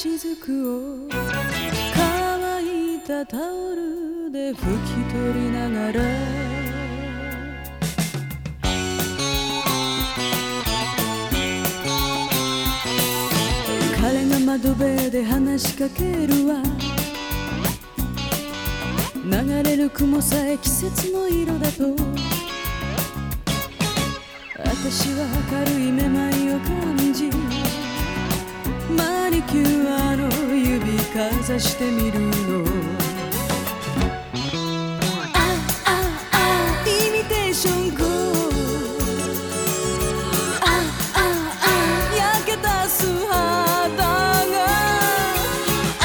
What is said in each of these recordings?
雫を乾いたタオルで拭き取りながら彼が窓辺で話しかけるわ。流れる雲さえ季節の色だと。私は軽いめまいを感じマニキュアざしてみるの。あああイミテーションゴーあああ焼けた素肌が。あ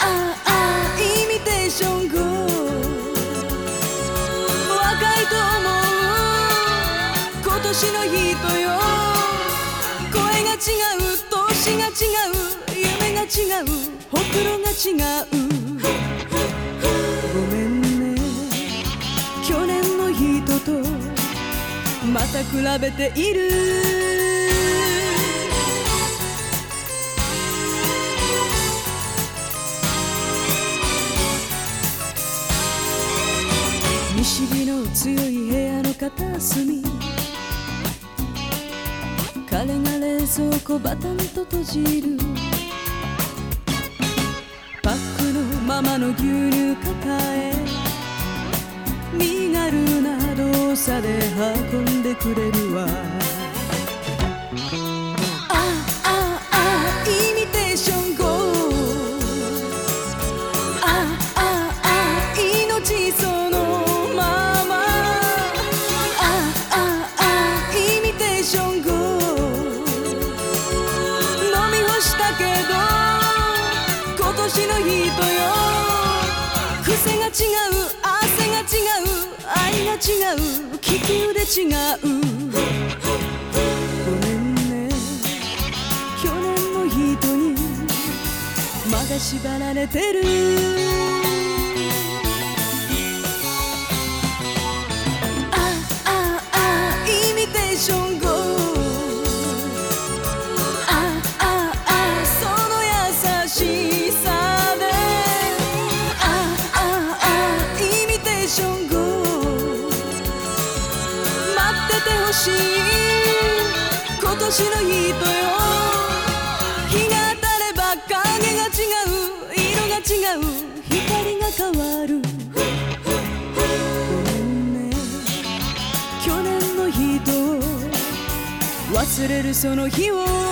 ああイミテーションゴー。若いと思う今年の。人よ声が違う年が違う夢が違う。ほくろが違う。ごめんね。去年の人とまた比べている。西日の強い部屋の片隅。彼が冷蔵庫バタンと閉じる。クのままの牛乳抱え身軽な動作で運んでくれるわ。違う。汗が違う。愛が違う。利き腕違う。ごめんね去年の人にまだ縛られてる。てほしい。今年の人よ。日が当たれば影が違う。色が違う。光が変わる。ね去年の人を忘れるその日を。